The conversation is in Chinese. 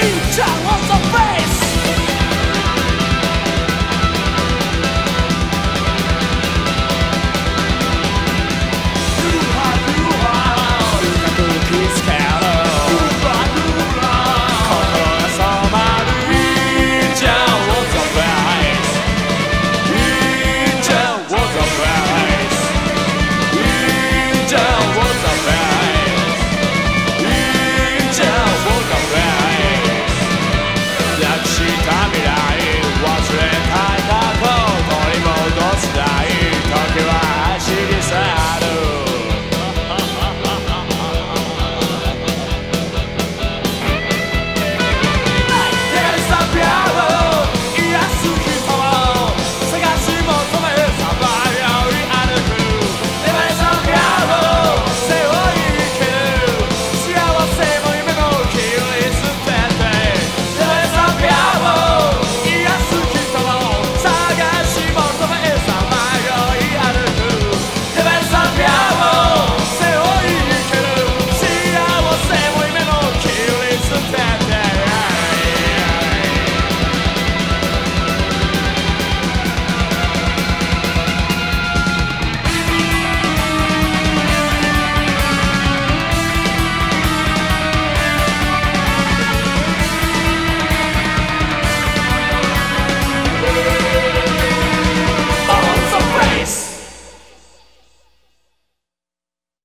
一场，我准备。